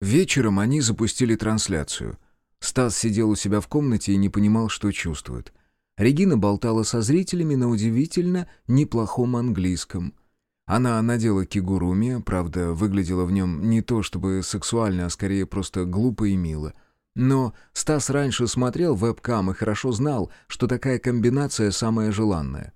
Вечером они запустили трансляцию. Стас сидел у себя в комнате и не понимал, что чувствует. Регина болтала со зрителями на удивительно неплохом английском. Она надела кигуруми, правда, выглядела в нем не то чтобы сексуально, а скорее просто глупо и мило. Но Стас раньше смотрел вебкам и хорошо знал, что такая комбинация самая желанная.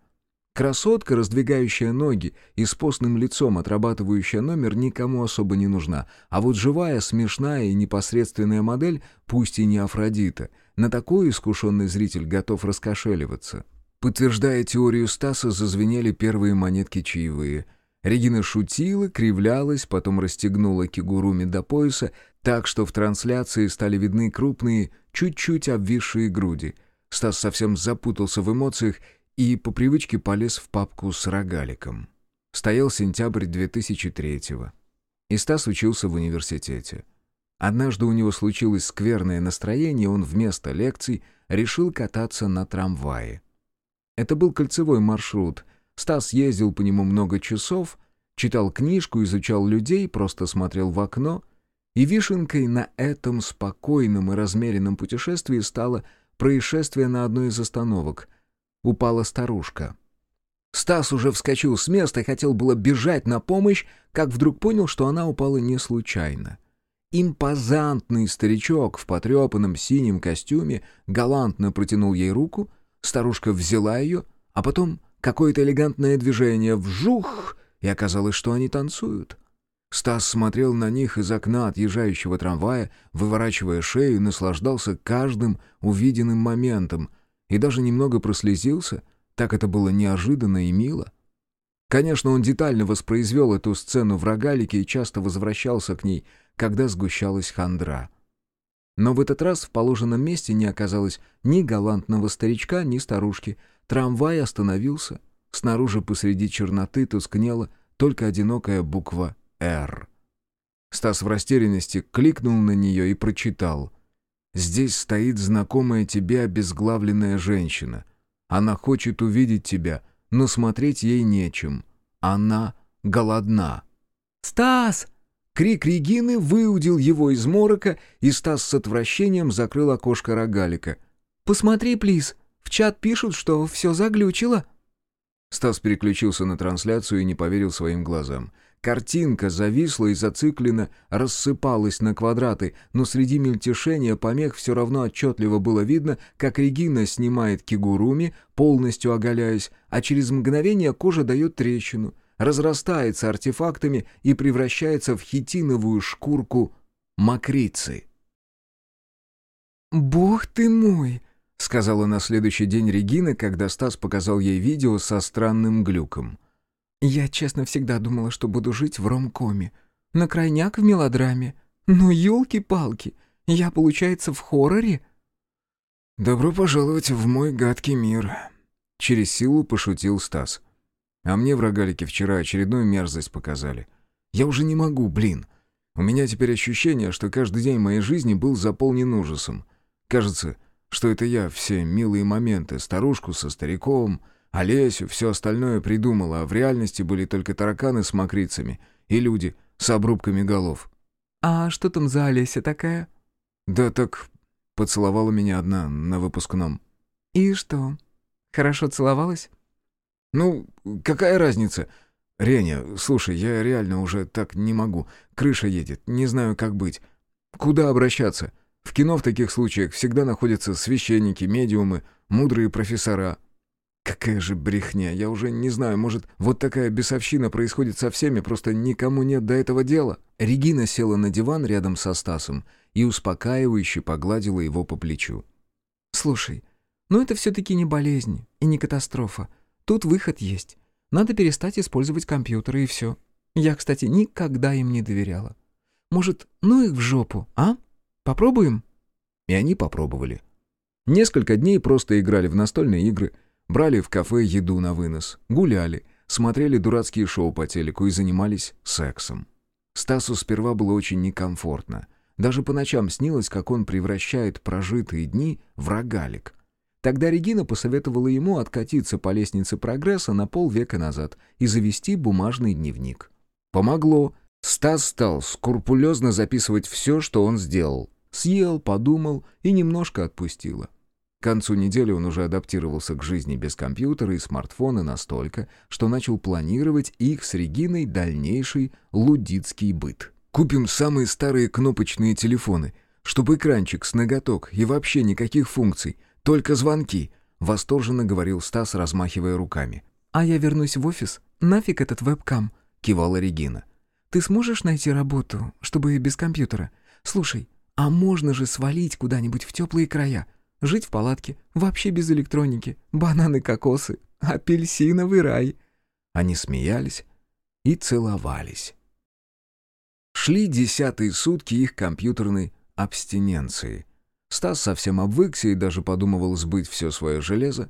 Красотка, раздвигающая ноги и с постным лицом отрабатывающая номер, никому особо не нужна. А вот живая, смешная и непосредственная модель, пусть и не Афродита, на такой искушенный зритель готов раскошеливаться. Подтверждая теорию Стаса, зазвенели первые монетки чаевые. Регина шутила, кривлялась, потом расстегнула кигуруми до пояса, так что в трансляции стали видны крупные, чуть-чуть обвисшие груди. Стас совсем запутался в эмоциях и по привычке полез в папку с рогаликом. Стоял сентябрь 2003-го. И Стас учился в университете. Однажды у него случилось скверное настроение, он вместо лекций решил кататься на трамвае. Это был кольцевой маршрут. Стас ездил по нему много часов, читал книжку, изучал людей, просто смотрел в окно. И вишенкой на этом спокойном и размеренном путешествии стало происшествие на одной из остановок — упала старушка. Стас уже вскочил с места и хотел было бежать на помощь, как вдруг понял, что она упала не случайно. Импозантный старичок в потрепанном синем костюме галантно протянул ей руку, старушка взяла ее, а потом какое-то элегантное движение вжух, и оказалось, что они танцуют. Стас смотрел на них из окна отъезжающего трамвая, выворачивая шею, наслаждался каждым увиденным моментом — и даже немного прослезился, так это было неожиданно и мило. Конечно, он детально воспроизвел эту сцену в рогалике и часто возвращался к ней, когда сгущалась хандра. Но в этот раз в положенном месте не оказалось ни галантного старичка, ни старушки. Трамвай остановился. Снаружи посреди черноты тускнела только одинокая буква «Р». Стас в растерянности кликнул на нее и прочитал — Здесь стоит знакомая тебе обезглавленная женщина. Она хочет увидеть тебя, но смотреть ей нечем. Она голодна. «Стас!» Крик Регины выудил его из морока, и Стас с отвращением закрыл окошко рогалика. «Посмотри, плиз, в чат пишут, что все заглючило». Стас переключился на трансляцию и не поверил своим глазам. Картинка зависла и зациклена, рассыпалась на квадраты, но среди мельтешения помех все равно отчетливо было видно, как Регина снимает кигуруми, полностью оголяясь, а через мгновение кожа дает трещину, разрастается артефактами и превращается в хитиновую шкурку мокрицы. «Бог ты мой!» — сказала на следующий день Регина, когда Стас показал ей видео со странным глюком — я, честно, всегда думала, что буду жить в ромкоме. На крайняк в мелодраме. Ну, елки-палки, я, получается, в хорроре?» «Добро пожаловать в мой гадкий мир», — через силу пошутил Стас. «А мне в рогалике вчера очередную мерзость показали. Я уже не могу, блин. У меня теперь ощущение, что каждый день моей жизни был заполнен ужасом. Кажется, что это я все милые моменты, старушку со стариком, Олесю все остальное придумала, а в реальности были только тараканы с мокрицами и люди с обрубками голов. «А что там за Олеся такая?» «Да так поцеловала меня одна на выпускном». «И что? Хорошо целовалась?» «Ну, какая разница?» «Реня, слушай, я реально уже так не могу. Крыша едет, не знаю, как быть. Куда обращаться? В кино в таких случаях всегда находятся священники, медиумы, мудрые профессора. Какая же брехня, я уже не знаю, может, вот такая бесовщина происходит со всеми, просто никому нет до этого дела. Регина села на диван рядом со Стасом и успокаивающе погладила его по плечу. «Слушай, ну это все-таки не болезнь и не катастрофа. Тут выход есть. Надо перестать использовать компьютеры и все. Я, кстати, никогда им не доверяла. Может, ну их в жопу, а? Попробуем?» И они попробовали. Несколько дней просто играли в настольные игры – Брали в кафе еду на вынос, гуляли, смотрели дурацкие шоу по телеку и занимались сексом. Стасу сперва было очень некомфортно. Даже по ночам снилось, как он превращает прожитые дни в рогалик. Тогда Регина посоветовала ему откатиться по лестнице прогресса на полвека назад и завести бумажный дневник. Помогло. Стас стал скрупулезно записывать все, что он сделал. Съел, подумал и немножко отпустило. К концу недели он уже адаптировался к жизни без компьютера и смартфона настолько, что начал планировать их с Региной дальнейший лудицкий быт. «Купим самые старые кнопочные телефоны, чтобы экранчик с ноготок и вообще никаких функций, только звонки», — восторженно говорил Стас, размахивая руками. «А я вернусь в офис. Нафиг этот вебкам?» — кивала Регина. «Ты сможешь найти работу, чтобы без компьютера? Слушай, а можно же свалить куда-нибудь в теплые края?» Жить в палатке, вообще без электроники, бананы, кокосы, апельсиновый рай». Они смеялись и целовались. Шли десятые сутки их компьютерной абстиненции. Стас совсем обвыкся и даже подумывал сбыть все свое железо.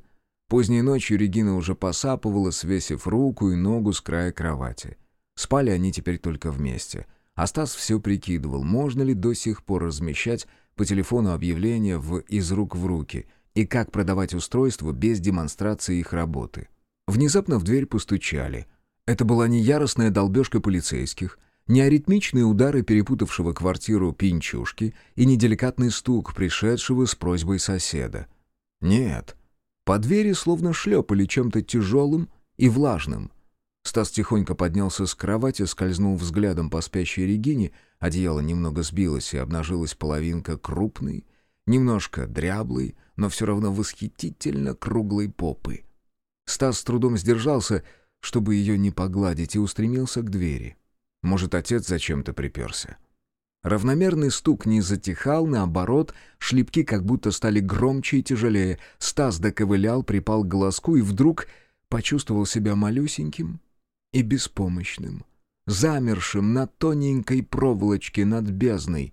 Поздней ночью Регина уже посапывала, свесив руку и ногу с края кровати. Спали они теперь только вместе. А Стас все прикидывал, можно ли до сих пор размещать по телефону объявления в «из рук в руки» и как продавать устройство без демонстрации их работы. Внезапно в дверь постучали. Это была не яростная долбежка полицейских, не аритмичные удары перепутавшего квартиру пинчушки и не деликатный стук пришедшего с просьбой соседа. Нет, по двери словно шлепали чем-то тяжелым и влажным. Стас тихонько поднялся с кровати, скользнул взглядом по спящей Регине, одеяло немного сбилось и обнажилась половинка крупной, немножко дряблой, но все равно восхитительно круглой попы. Стас с трудом сдержался, чтобы ее не погладить, и устремился к двери. Может, отец зачем-то приперся. Равномерный стук не затихал, наоборот, шлепки как будто стали громче и тяжелее. Стас доковылял, припал к глазку и вдруг почувствовал себя малюсеньким, и беспомощным, замершим на тоненькой проволочке над бездной.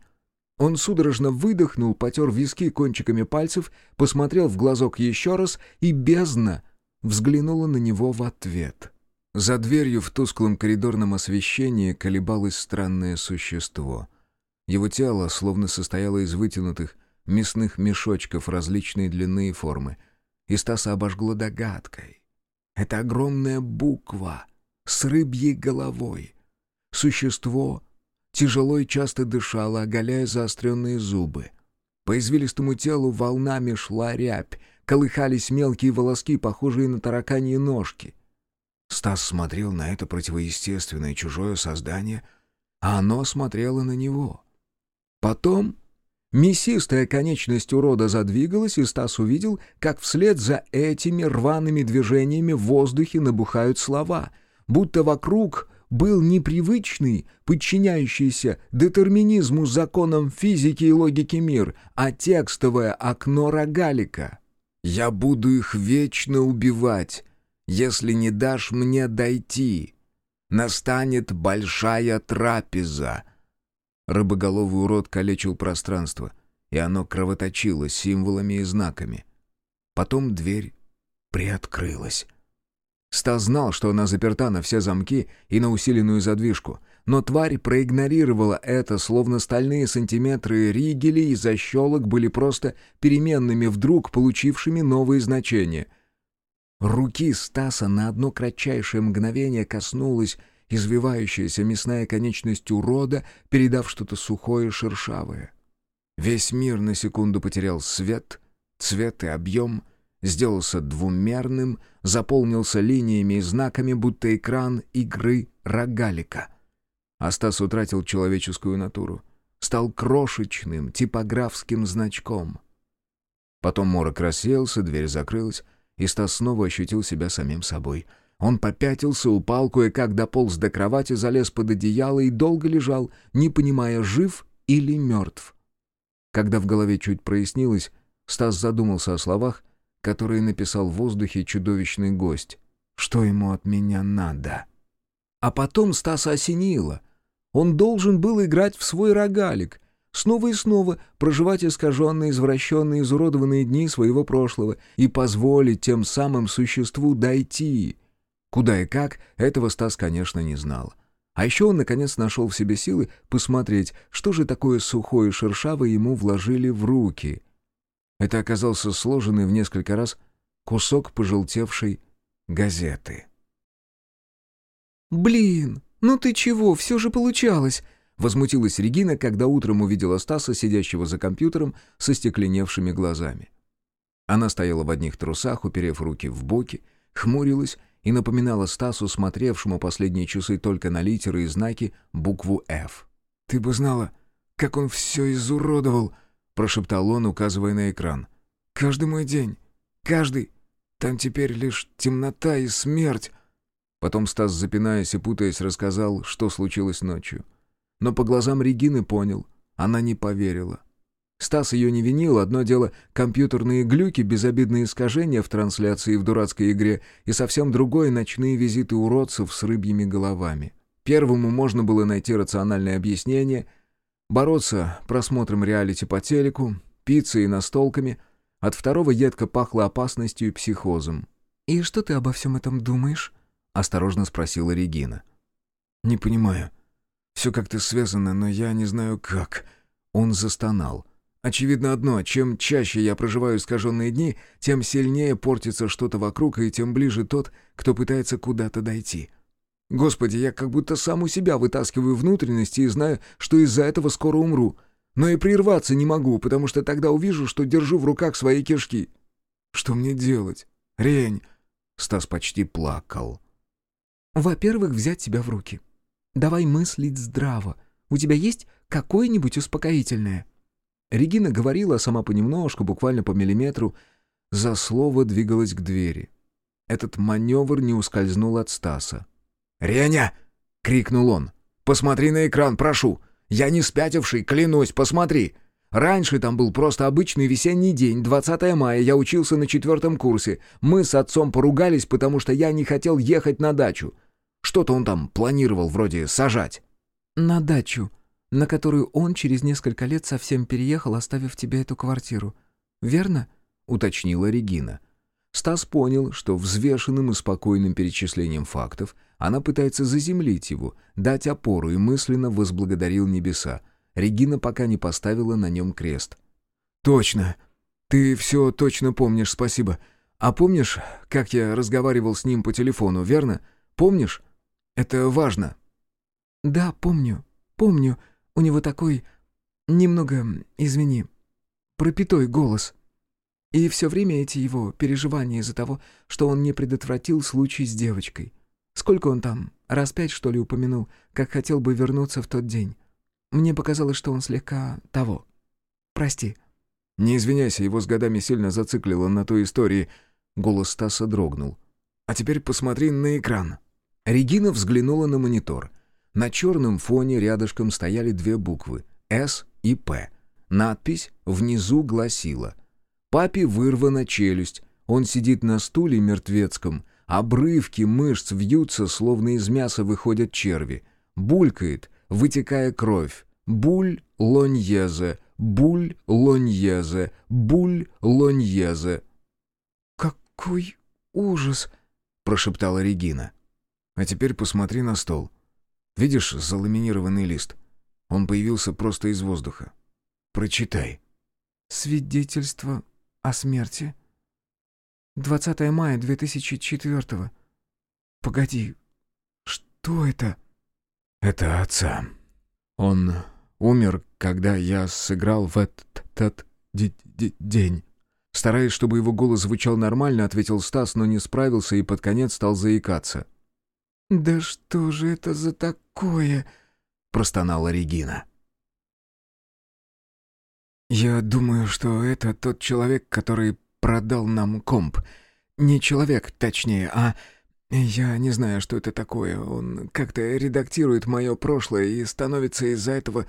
Он судорожно выдохнул, потер виски кончиками пальцев, посмотрел в глазок еще раз, и бездна взглянула на него в ответ. За дверью в тусклом коридорном освещении колебалось странное существо. Его тело словно состояло из вытянутых мясных мешочков различной длины и формы. И Стаса обожгло догадкой. Это огромная буква — с рыбьей головой. Существо тяжело и часто дышало, оголяя заостренные зубы. По извилистому телу волнами шла рябь, колыхались мелкие волоски, похожие на тараканьи ножки. Стас смотрел на это противоестественное чужое создание, а оно смотрело на него. Потом мясистая конечность урода задвигалась, и Стас увидел, как вслед за этими рваными движениями в воздухе набухают слова, будто вокруг был непривычный, подчиняющийся детерминизму законам физики и логики мир, а текстовое окно рогалика. «Я буду их вечно убивать, если не дашь мне дойти. Настанет большая трапеза». Рыбоголовый урод калечил пространство, и оно кровоточило символами и знаками. Потом дверь приоткрылась. Стас знал, что она заперта на все замки и на усиленную задвижку, но тварь проигнорировала это, словно стальные сантиметры ригелей и защелок были просто переменными, вдруг получившими новые значения. Руки Стаса на одно кратчайшее мгновение коснулась извивающаяся мясная конечность урода, передав что-то сухое и шершавое. Весь мир на секунду потерял свет, цвет и объем — сделался двумерным, заполнился линиями и знаками, будто экран игры рогалика. Астас утратил человеческую натуру. Стал крошечным, типографским значком. Потом морок рассеялся, дверь закрылась, и Стас снова ощутил себя самим собой. Он попятился, упал, кое-как дополз до кровати, залез под одеяло и долго лежал, не понимая, жив или мертв. Когда в голове чуть прояснилось, Стас задумался о словах, который написал в воздухе чудовищный гость. Что ему от меня надо? А потом Стаса осенило. Он должен был играть в свой рогалик, снова и снова проживать искаженные, извращенные, изуродованные дни своего прошлого и позволить тем самым существу дойти. Куда и как, этого Стас, конечно, не знал. А еще он, наконец, нашел в себе силы посмотреть, что же такое сухое и шершавое ему вложили в руки — это оказался сложенный в несколько раз кусок пожелтевшей газеты. «Блин, Ну ты чего, все же получалось!» Возмутилась Регина, когда утром увидела Стаса, сидящего за компьютером, со стекленевшими глазами. Она стояла в одних трусах, уперев руки в боки, хмурилась и напоминала Стасу, смотревшему последние часы только на литеры и знаки, букву «Ф». «Ты бы знала, как он все изуродовал!» — прошептал он, указывая на экран. «Каждый мой день. Каждый. Там теперь лишь темнота и смерть». Потом Стас, запинаясь и путаясь, рассказал, что случилось ночью. Но по глазам Регины понял, она не поверила. Стас ее не винил, одно дело компьютерные глюки, безобидные искажения в трансляции в дурацкой игре, и совсем другое — ночные визиты уродцев с рыбьими головами. Первому можно было найти рациональное объяснение, бороться просмотром реалити по телеку, пиццей и настолками, от второго едко пахло опасностью и психозом. «И что ты обо всем этом думаешь?» — осторожно спросила Регина. «Не понимаю», все как-то связано, но я не знаю как». Он застонал. «Очевидно одно, чем чаще я проживаю искаженные дни, тем сильнее портится что-то вокруг, и тем ближе тот, кто пытается куда-то дойти. Господи, я как будто сам у себя вытаскиваю внутренности и знаю, что из-за этого скоро умру. Но и прерваться не могу, потому что тогда увижу, что держу в руках свои кишки. Что мне делать? Рень!» Стас почти плакал. «Во-первых, взять себя в руки. Давай мыслить здраво. У тебя есть какое-нибудь успокоительное?» Регина говорила сама понемножку, буквально по миллиметру, за слово двигалась к двери. Этот маневр не ускользнул от Стаса. «Реня!» — крикнул он. «Посмотри на экран, прошу! Я не спятивший, клянусь, посмотри! Раньше там был просто обычный весенний день, 20 мая, я учился на четвертом курсе. Мы с отцом поругались, потому что я не хотел ехать на дачу. Что-то он там планировал вроде сажать». «На дачу, на которую он через несколько лет совсем переехал, оставив тебе эту квартиру. Верно?» — уточнила Регина. Стас понял, что взвешенным и спокойным перечислением фактов она пытается заземлить его, дать опору и мысленно возблагодарил небеса. Регина пока не поставила на нем крест. «Точно! Ты все точно помнишь, спасибо. А помнишь, как я разговаривал с ним по телефону, верно? Помнишь? Это важно». «Да, помню, помню. У него такой... Немного, извини, пропитой голос. И все время эти его переживания из-за того, что он не предотвратил случай с девочкой. Сколько он там, раз пять, что ли, упомянул, как хотел бы вернуться в тот день. Мне показалось, что он слегка того. Прости». «Не извиняйся, его с годами сильно зациклило на той истории». Голос Стаса дрогнул. «А теперь посмотри на экран». Регина взглянула на монитор. На черном фоне рядышком стояли две буквы «С» и «П». Надпись внизу гласила «Папе вырвана челюсть, он сидит на стуле мертвецком, обрывки мышц вьются, словно из мяса выходят черви, булькает, вытекая кровь, буль лоньезе, буль лоньезе, буль лоньезе». «Какой ужас!» — прошептала Регина. А теперь посмотри на стол. Видишь заламинированный лист? Он появился просто из воздуха. Прочитай. Свидетельство о смерти. 20 мая 2004 Погоди, что это? Это отца. Он умер, когда я сыграл в этот день. Стараясь, чтобы его голос звучал нормально, ответил Стас, но не справился и под конец стал заикаться. «Да что же это за такое?» — простонала Регина. «Я думаю, что это тот человек, который продал нам комп. Не человек, точнее, а... Я не знаю, что это такое. Он как-то редактирует мое прошлое и становится из-за этого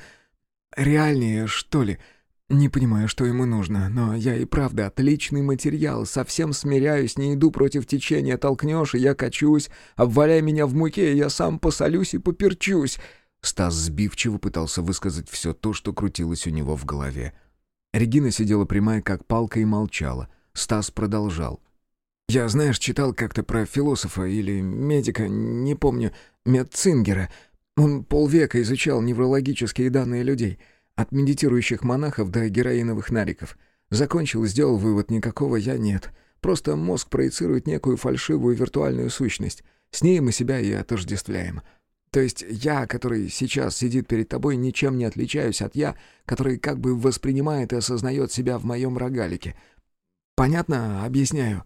реальнее, что ли. Не понимаю, что ему нужно, но я и правда отличный материал, совсем смиряюсь, не иду против течения, толкнешь, и я качусь, обваляй меня в муке, я сам посолюсь и поперчусь». Стас сбивчиво пытался высказать все то, что крутилось у него в голове. Регина сидела прямая, как палка, и молчала. Стас продолжал. «Я, знаешь, читал как-то про философа или медика, не помню, Метцингера. Он полвека изучал неврологические данные людей». От медитирующих монахов до героиновых нариков. Закончил, сделал вывод, никакого «я» нет. Просто мозг проецирует некую фальшивую виртуальную сущность. С ней мы себя и отождествляем. То есть я, который сейчас сидит перед тобой, ничем не отличаюсь от я, который как бы воспринимает и осознает себя в моем рогалике. Понятно? Объясняю».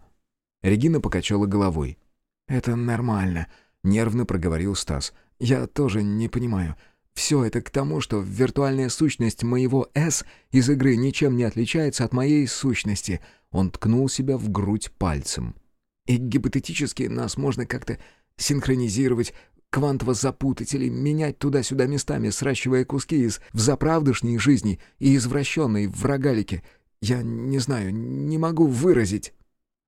Регина покачала головой. «Это нормально», — нервно проговорил Стас. «Я тоже не понимаю. Все это к тому, что виртуальная сущность моего «С» из игры ничем не отличается от моей сущности». Он ткнул себя в грудь пальцем. «И гипотетически нас можно как-то синхронизировать, квантово запутать или менять туда-сюда местами, сращивая куски из взаправдышней жизни и извращенной в рогалике. Я не знаю, не могу выразить».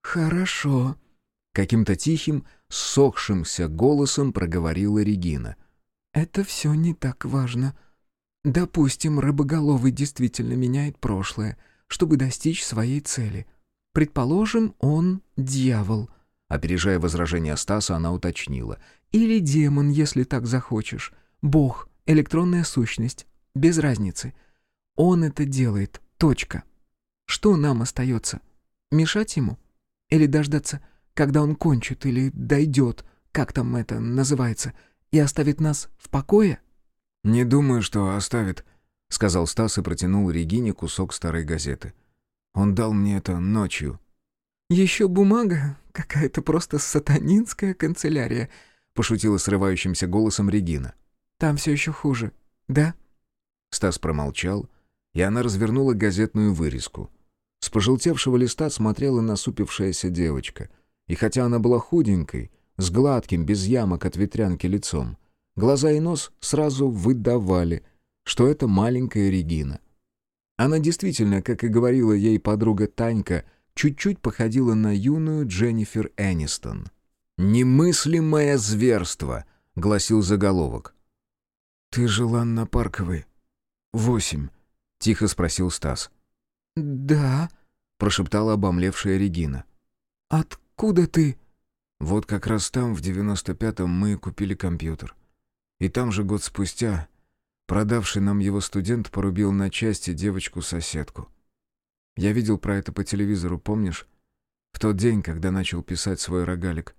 «Хорошо», — каким-то тихим, сохшимся голосом проговорила Регина. «Это все не так важно. Допустим, рыбоголовый действительно меняет прошлое, чтобы достичь своей цели. Предположим, он дьявол». Опережая возражение Стаса, она уточнила. «Или демон, если так захочешь. Бог, электронная сущность. Без разницы. Он это делает. Точка. Что нам остается? Мешать ему? Или дождаться, когда он кончит или дойдет, как там это называется, и оставит нас в покое?» «Не думаю, что оставит», — сказал Стас и протянул Регине кусок старой газеты. «Он дал мне это ночью». «Еще бумага? Какая-то просто сатанинская канцелярия», — пошутила срывающимся голосом Регина. «Там все еще хуже, да?» Стас промолчал, и она развернула газетную вырезку. С пожелтевшего листа смотрела насупившаяся девочка. И хотя она была худенькой, с гладким, без ямок от ветрянки лицом, глаза и нос сразу выдавали, что это маленькая Регина. Она действительно, как и говорила ей подруга Танька, чуть-чуть походила на юную Дженнифер Энистон. «Немыслимое зверство», — гласил заголовок. «Ты жила на Парковой. Восемь», — тихо спросил Стас. «Да», — прошептала обомлевшая Регина. «Откуда ты?» «Вот как раз там, в девяносто пятом, мы купили компьютер. И там же год спустя продавший нам его студент порубил на части девочку-соседку. Я видел про это по телевизору, помнишь? В тот день, когда начал писать свой рогалик.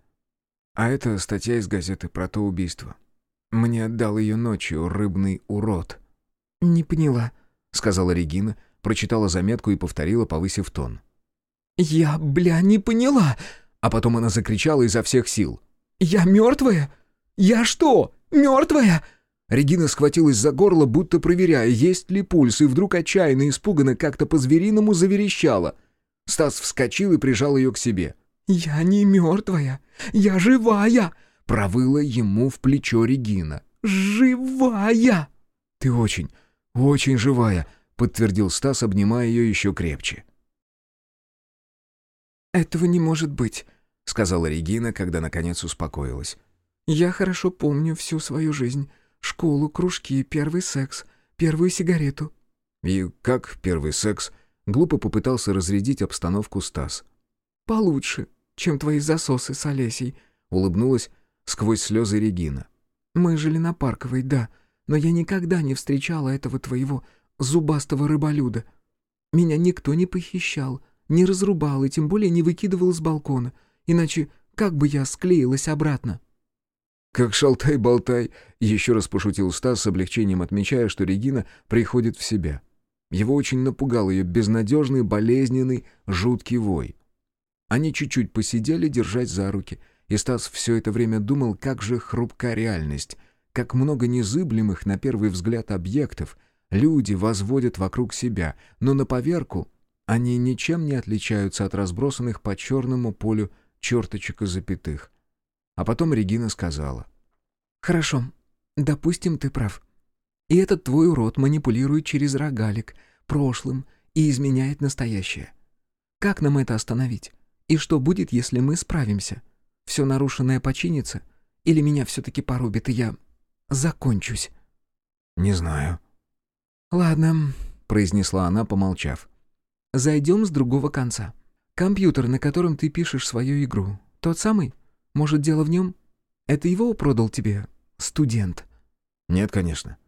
А это статья из газеты про то убийство. Мне отдал ее ночью рыбный урод». «Не поняла», — сказала Регина, — прочитала заметку и повторила, повысив тон. «Я, бля, не поняла!» А потом она закричала изо всех сил. «Я мертвая? Я что, мертвая?» Регина схватилась за горло, будто проверяя, есть ли пульс, и вдруг отчаянно испуганно как-то по-звериному заверещала. Стас вскочил и прижал ее к себе. «Я не мертвая, я живая!» Провыла ему в плечо Регина. «Живая!» «Ты очень, очень живая!» подтвердил Стас, обнимая ее еще крепче. «Этого не может быть», — сказала Регина, когда наконец успокоилась. «Я хорошо помню всю свою жизнь. Школу, кружки, первый секс, первую сигарету». «И как первый секс?» — глупо попытался разрядить обстановку Стас. «Получше, чем твои засосы с Олесей», — улыбнулась сквозь слезы Регина. «Мы жили на Парковой, да, но я никогда не встречала этого твоего зубастого рыболюда. Меня никто не похищал, не разрубал и тем более не выкидывал с балкона, иначе как бы я склеилась обратно?» «Как шалтай-болтай», — еще раз пошутил Стас с облегчением, отмечая, что Регина приходит в себя. Его очень напугал ее безнадежный, болезненный, жуткий вой. Они чуть-чуть посидели, держать за руки, и Стас все это время думал, как же хрупка реальность, как много незыблемых на первый взгляд объектов — Люди возводят вокруг себя, но на поверку они ничем не отличаются от разбросанных по черному полю черточек и запятых. А потом Регина сказала. «Хорошо, допустим, ты прав. И этот твой урод манипулирует через рогалик, прошлым, и изменяет настоящее. Как нам это остановить? И что будет, если мы справимся? Все нарушенное починится? Или меня все-таки порубит, и я закончусь?» «Не знаю», «Ладно», — произнесла она, помолчав. «Зайдем с другого конца. Компьютер, на котором ты пишешь свою игру, тот самый? Может, дело в нем? Это его продал тебе студент?» «Нет, конечно.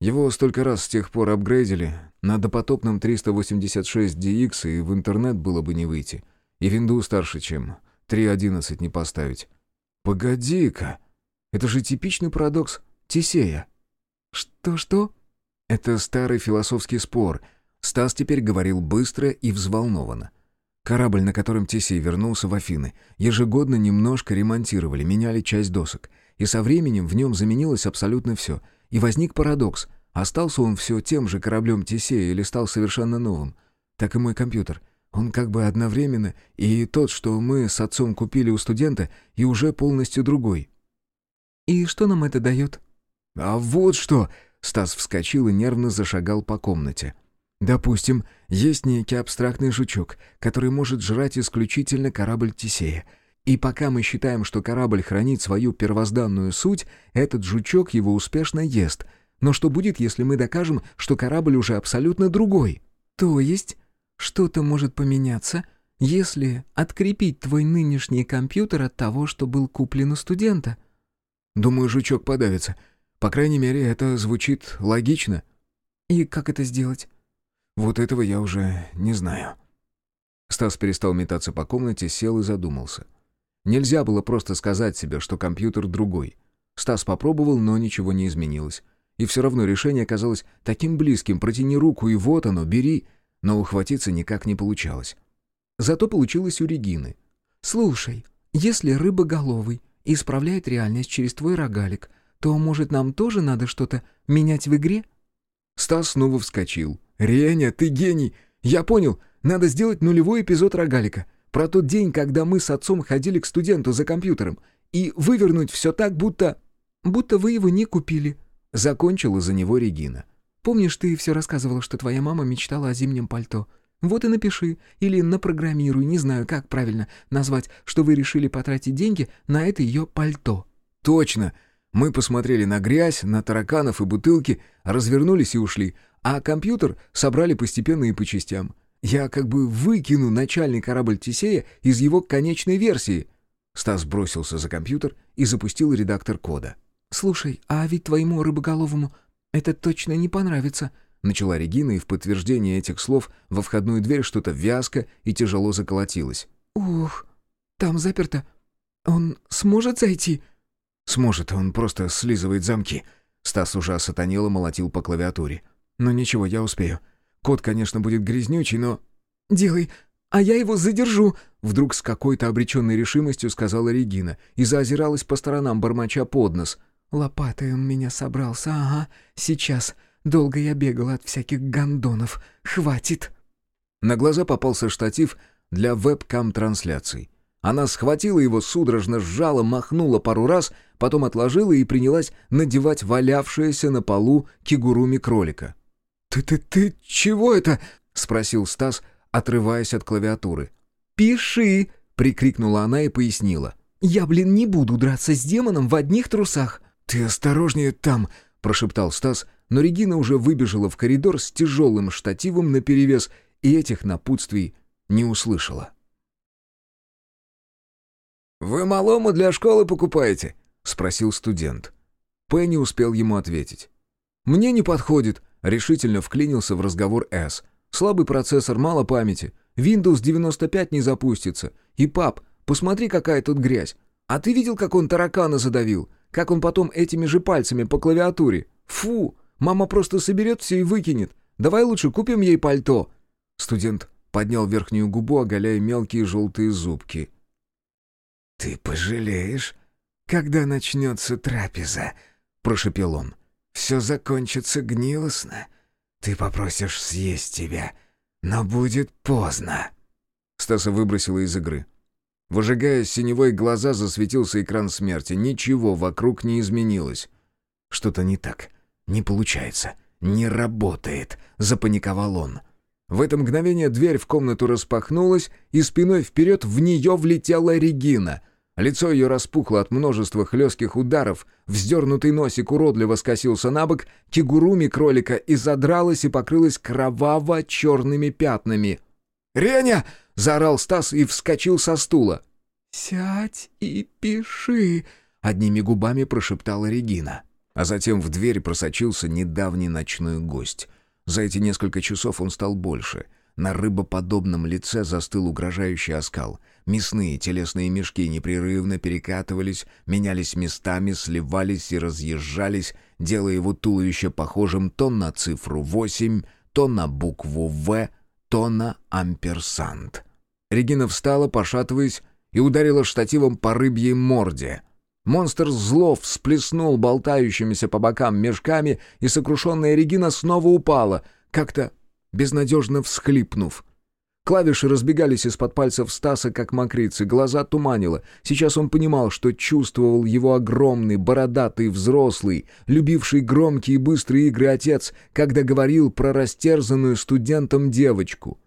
Его столько раз с тех пор апгрейдили. На допотопном 386DX и в интернет было бы не выйти. И винду старше, чем 3.11 не поставить. Погоди-ка. Это же типичный парадокс. Тесея». «Что-что?» Это старый философский спор. Стас теперь говорил быстро и взволнованно. Корабль, на котором Тесей вернулся в Афины, ежегодно немножко ремонтировали, меняли часть досок. И со временем в нем заменилось абсолютно все. И возник парадокс. Остался он все тем же кораблем Тесея или стал совершенно новым. Так и мой компьютер. Он как бы одновременно и тот, что мы с отцом купили у студента, и уже полностью другой. «И что нам это дает?» «А вот что!» — Стас вскочил и нервно зашагал по комнате. «Допустим, есть некий абстрактный жучок, который может жрать исключительно корабль Тесея. И пока мы считаем, что корабль хранит свою первозданную суть, этот жучок его успешно ест. Но что будет, если мы докажем, что корабль уже абсолютно другой?» «То есть что-то может поменяться, если открепить твой нынешний компьютер от того, что был куплен у студента?» «Думаю, жучок подавится. По крайней мере, это звучит логично». «И как это сделать?» «Вот этого я уже не знаю». Стас перестал метаться по комнате, сел и задумался. Нельзя было просто сказать себе, что компьютер другой. Стас попробовал, но ничего не изменилось. И все равно решение оказалось таким близким. Протяни руку, и вот оно, бери но ухватиться никак не получалось. Зато получилось у Регины. «Слушай, если рыбоголовый исправляет реальность через твой рогалик, то, может, нам тоже надо что-то менять в игре?» Стас снова вскочил. «Реня, ты гений! Я понял, надо сделать нулевой эпизод рогалика. Про тот день, когда мы с отцом ходили к студенту за компьютером. И вывернуть все так, будто... Будто вы его не купили». Закончила за него Регина. Помнишь, ты все рассказывала, что твоя мама мечтала о зимнем пальто? Вот и напиши, или напрограммируй, не знаю, как правильно назвать, что вы решили потратить деньги на это ее пальто». «Точно! Мы посмотрели на грязь, на тараканов и бутылки, развернулись и ушли, а компьютер собрали постепенно и по частям. Я как бы выкину начальный корабль Тесея из его конечной версии». Стас бросился за компьютер и запустил редактор кода. «Слушай, а ведь твоему рыбоголовому «Это точно не понравится», — начала Регина, и в подтверждение этих слов во входную дверь что-то вязко и тяжело заколотилось. «Ух, там заперто. Он сможет зайти?» «Сможет, он просто слизывает замки». Стас уже осатанел и молотил по клавиатуре. «Но ничего, я успею. Код, конечно, будет грязнючий, но...» «Делай, а я его задержу!» Вдруг с какой-то обреченной решимостью сказала Регина и заозиралась по сторонам, бормоча под нос — Лопатой он меня собрался, ага, сейчас. Долго я бегал от всяких гондонов. Хватит!» На глаза попался штатив для вебкам-трансляций. Она схватила его, судорожно сжала, махнула пару раз, потом отложила и принялась надевать валявшееся на полу кигуруми кролика. «Ты-ты-ты чего это?» — спросил Стас, отрываясь от клавиатуры. «Пиши!» — прикрикнула она и пояснила. «Я, блин, не буду драться с демоном в одних трусах!» «Ты осторожнее там!» — прошептал Стас, но Регина уже выбежала в коридор с тяжелым штативом наперевес и этих напутствий не услышала. «Вы малому для школы покупаете?» — спросил студент. Пенни успел ему ответить. «Мне не подходит», — решительно вклинился в разговор С. «Слабый процессор, мало памяти. Windows 95 не запустится. И, пап, посмотри, какая тут грязь. А ты видел, как он таракана задавил? Как он потом этими же пальцами по клавиатуре? Фу! Мама просто соберет все и выкинет. Давай лучше купим ей пальто». Студент поднял верхнюю губу, оголяя мелкие желтые зубки. «Ты пожалеешь, когда начнется трапеза», — прошепел он. «Все закончится гнилостно. Ты попросишь съесть тебя, но будет поздно». Стаса выбросила из игры. Выжигая синевой глаза, засветился экран смерти. Ничего вокруг не изменилось. Что-то не так. Не получается. Не работает, запаниковал он. В это мгновение дверь в комнату распахнулась, и спиной вперед в нее влетела Регина. Лицо ее распухло от множества хлестких ударов, вздернутый носик уродливо скосился на бок, кигуруми кролика и задралась и покрылась кроваво-черными пятнами. «Реня!» Заорал Стас и вскочил со стула. «Сядь и пиши», — одними губами прошептала Регина. А затем в дверь просочился недавний ночной гость. За эти несколько часов он стал больше. На рыбоподобном лице застыл угрожающий оскал. Мясные телесные мешки непрерывно перекатывались, менялись местами, сливались и разъезжались, делая его туловище похожим то на цифру 8, то на букву «В», то на амперсант. Регина встала, пошатываясь, и ударила штативом по рыбьей морде. Монстр зло всплеснул болтающимися по бокам мешками, и сокрушенная Регина снова упала, как-то безнадежно всхлипнув. Клавиши разбегались из-под пальцев Стаса, как мокрицы, глаза туманило. Сейчас он понимал, что чувствовал его огромный, бородатый, взрослый, любивший громкие и быстрые игры отец, когда говорил про растерзанную студентом девочку.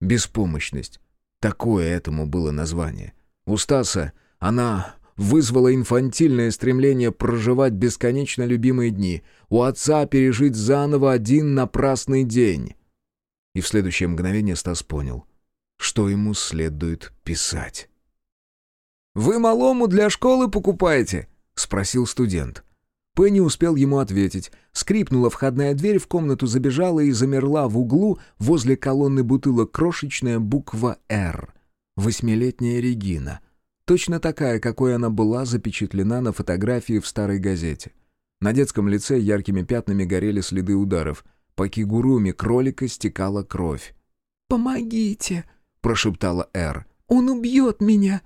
Беспомощность. Такое этому было название. У Стаса она вызвала инфантильное стремление проживать бесконечно любимые дни, у отца пережить заново один напрасный день. И в следующее мгновение Стас понял, что ему следует писать. «Вы малому для школы покупаете?» — спросил студент. Пенни успел ему ответить. Скрипнула входная дверь, в комнату забежала и замерла в углу возле колонны бутылок крошечная буква «Р». Восьмилетняя Регина. Точно такая, какой она была запечатлена на фотографии в старой газете. На детском лице яркими пятнами горели следы ударов — по кигуруме кролика стекала кровь. «Помогите!» — прошептала Эр. «Он убьет меня!»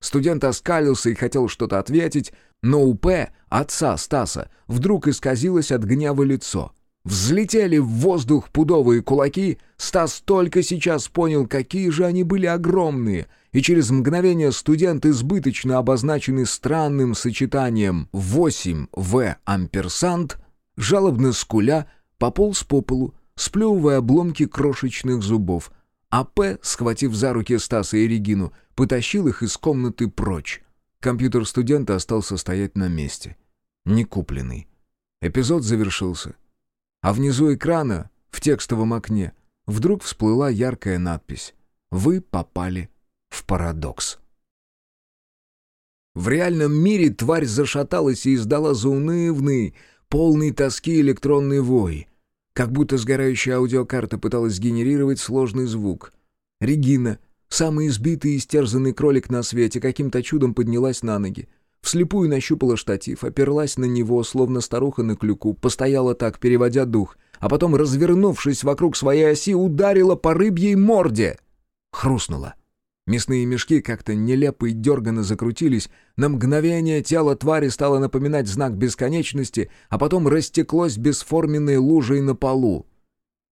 Студент оскалился и хотел что-то ответить, но у П, отца Стаса, вдруг исказилось от гнева лицо. Взлетели в воздух пудовые кулаки, Стас только сейчас понял, какие же они были огромные, и через мгновение студент, избыточно обозначенный странным сочетанием 8В амперсант, жалобно скуля, пополз по полу, сплевывая обломки крошечных зубов, а П, схватив за руки Стаса и Регину, потащил их из комнаты прочь. Компьютер студента остался стоять на месте. Не купленный. Эпизод завершился. А внизу экрана, в текстовом окне, вдруг всплыла яркая надпись «Вы попали в парадокс». В реальном мире тварь зашаталась и издала заунывный, полный тоски электронный вой. Как будто сгорающая аудиокарта пыталась сгенерировать сложный звук. Регина, самый избитый и истерзанный кролик на свете, каким-то чудом поднялась на ноги. Вслепую нащупала штатив, оперлась на него, словно старуха на клюку, постояла так, переводя дух, а потом, развернувшись вокруг своей оси, ударила по рыбьей морде. Хрустнула. Мясные мешки как-то нелепо и дерганно закрутились. На мгновение тело твари стало напоминать знак бесконечности, а потом растеклось бесформенной лужей на полу.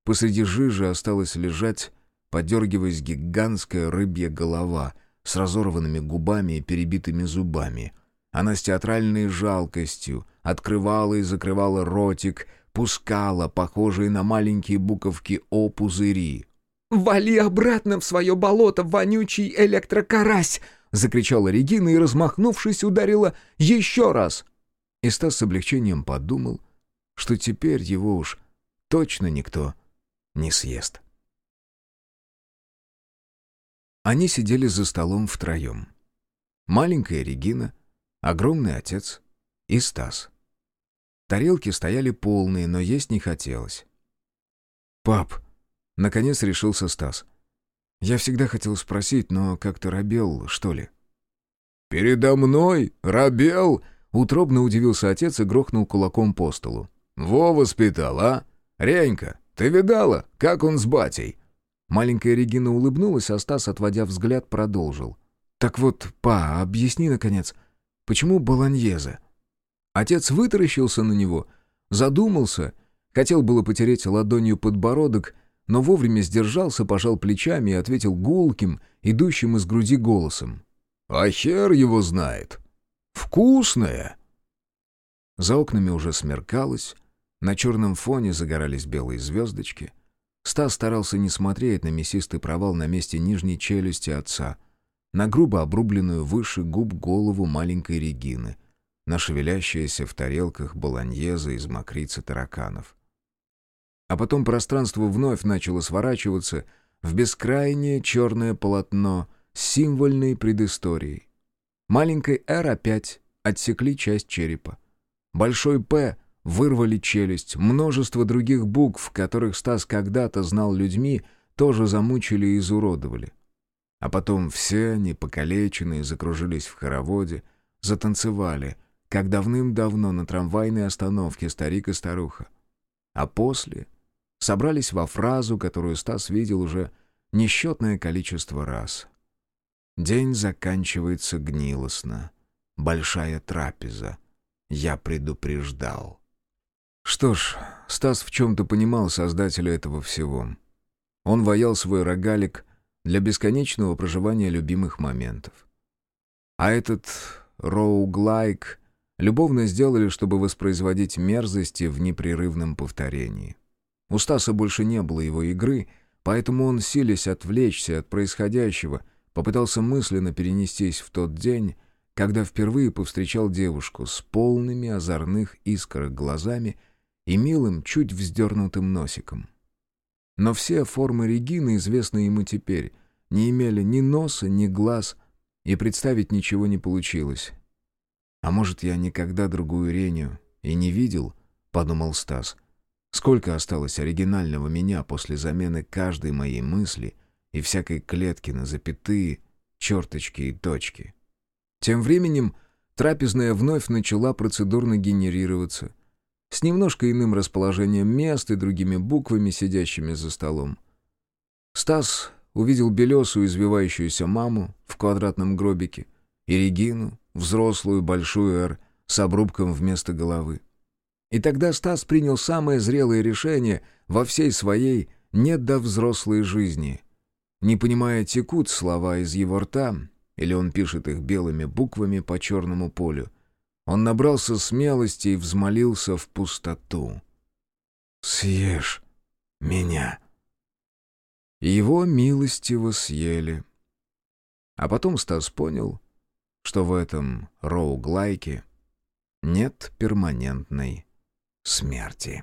Посреди жижи осталась лежать, подергиваясь гигантская рыбья голова с разорванными губами и перебитыми зубами. Она с театральной жалкостью открывала и закрывала ротик, пускала похожие на маленькие буковки «О» пузыри — «Вали обратно в свое болото, вонючий электрокарась!» — закричала Регина и, размахнувшись, ударила еще раз. И Стас с облегчением подумал, что теперь его уж точно никто не съест. Они сидели за столом втроем. Маленькая Регина, огромный отец и Стас. Тарелки стояли полные, но есть не хотелось. «Пап!» Наконец решился Стас. Я всегда хотел спросить, но как-то робел, что ли. «Передо мной? Робел?» Утробно удивился отец и грохнул кулаком по столу. «Во воспитал, а? Ренька, ты видала, как он с батей?» Маленькая Регина улыбнулась, а Стас, отводя взгляд, продолжил. «Так вот, па, объясни, наконец, почему баланьеза?» Отец вытаращился на него, задумался, хотел было потереть ладонью подбородок, но вовремя сдержался, пожал плечами и ответил гулким, идущим из груди голосом. «А хер его знает! Вкусное!» За окнами уже смеркалось, на черном фоне загорались белые звездочки. Стас старался не смотреть на мясистый провал на месте нижней челюсти отца, на грубо обрубленную выше губ голову маленькой Регины, на шевелящиеся в тарелках баланьеза из мокрицы тараканов. А потом пространство вновь начало сворачиваться в бескрайнее черное полотно с символьной предысторией. Маленькой «Р» опять отсекли часть черепа. Большой «П» вырвали челюсть, множество других букв, которых Стас когда-то знал людьми, тоже замучили и изуродовали. А потом все они, покалеченные, закружились в хороводе, затанцевали, как давным-давно на трамвайной остановке старик и старуха. А после собрались во фразу, которую Стас видел уже несчетное количество раз. День заканчивается гнилостно. Большая трапеза. Я предупреждал. Что ж, Стас в чем-то понимал создателя этого всего. Он ваял свой рогалик для бесконечного проживания любимых моментов. А этот роуглайк любовно сделали, чтобы воспроизводить мерзости в непрерывном повторении. У Стаса больше не было его игры, поэтому он, силясь отвлечься от происходящего, попытался мысленно перенестись в тот день, когда впервые повстречал девушку с полными озорных искорок глазами и милым, чуть вздернутым носиком. Но все формы Регины, известные ему теперь, не имели ни носа, ни глаз, и представить ничего не получилось. «А может, я никогда другую Реню и не видел?» — подумал Стас. «Сколько осталось оригинального меня после замены каждой моей мысли и всякой клетки на запятые, черточки и точки?» Тем временем трапезная вновь начала процедурно генерироваться, с немножко иным расположением мест и другими буквами, сидящими за столом. Стас увидел белесую извивающуюся маму в квадратном гробике и Регину, взрослую большую «Р» с обрубком вместо головы. И тогда Стас принял самое зрелое решение во всей своей «нет до взрослой жизни». Не понимая, текут слова из его рта, или он пишет их белыми буквами по черному полю. Он набрался смелости и взмолился в пустоту. «Съешь меня». Его милостиво съели. А потом Стас понял, что в этом роуглайке нет перманентной смерти.